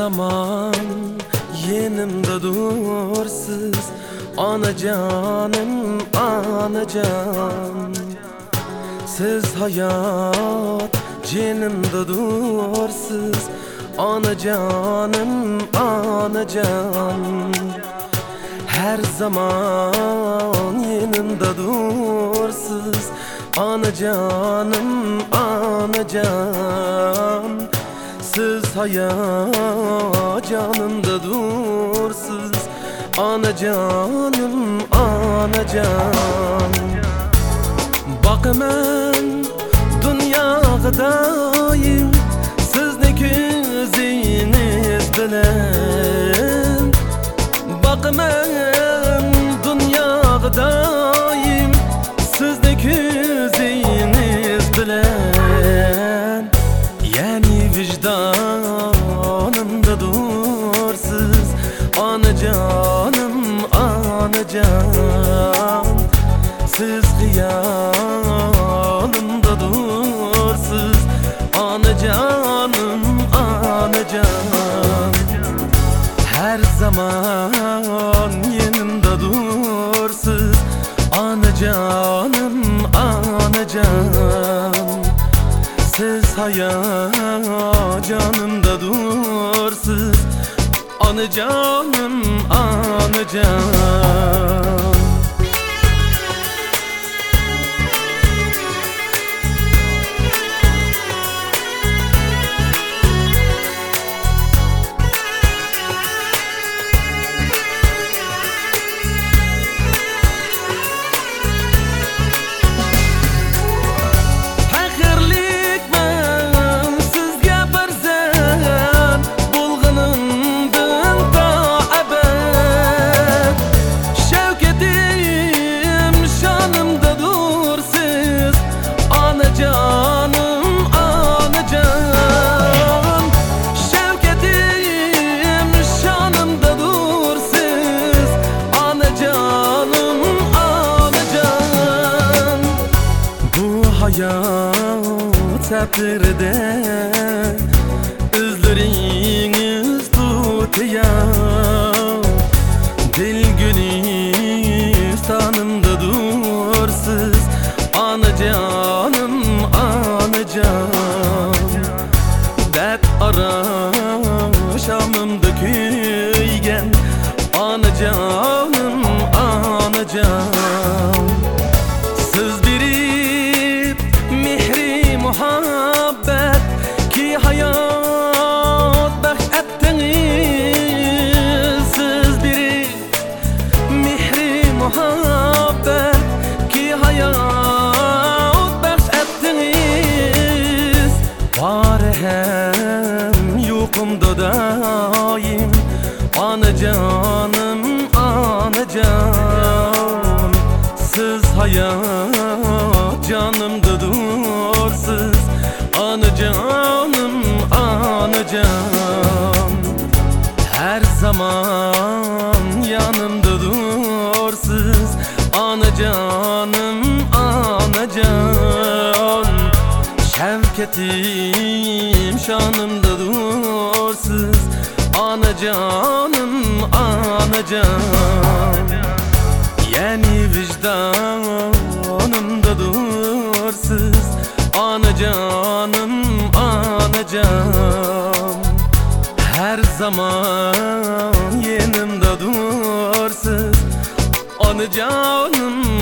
zaman yanımda dursiz Ana canım ana can Siz hayat canımda dursiz Ana canım ana can Her zaman yanımda dursiz Ana canım ana can Siz hayat canımda dursiz Ana canım ana can. Bakmen dünyada daim Sizni göziniz bilen vicdanımda dursiz Ana canım ana can. Siz hıyalımda dursiz Ana canım Her zaman yanımda dursiz Ana canım Hayat canımda dursiz Ana canım hayat səpirdə Üzləriniz tutuyar Dil gülistanımda dursuz daim Ana canım Siz hayat canımda dursiz Ana canım Her zaman yanımda dursiz Ana canım Şevketim şanımda dursiz Ana canım ana can Yani vicdanımda dursiz Ana canım Her zaman yanımda dursiz Ana canım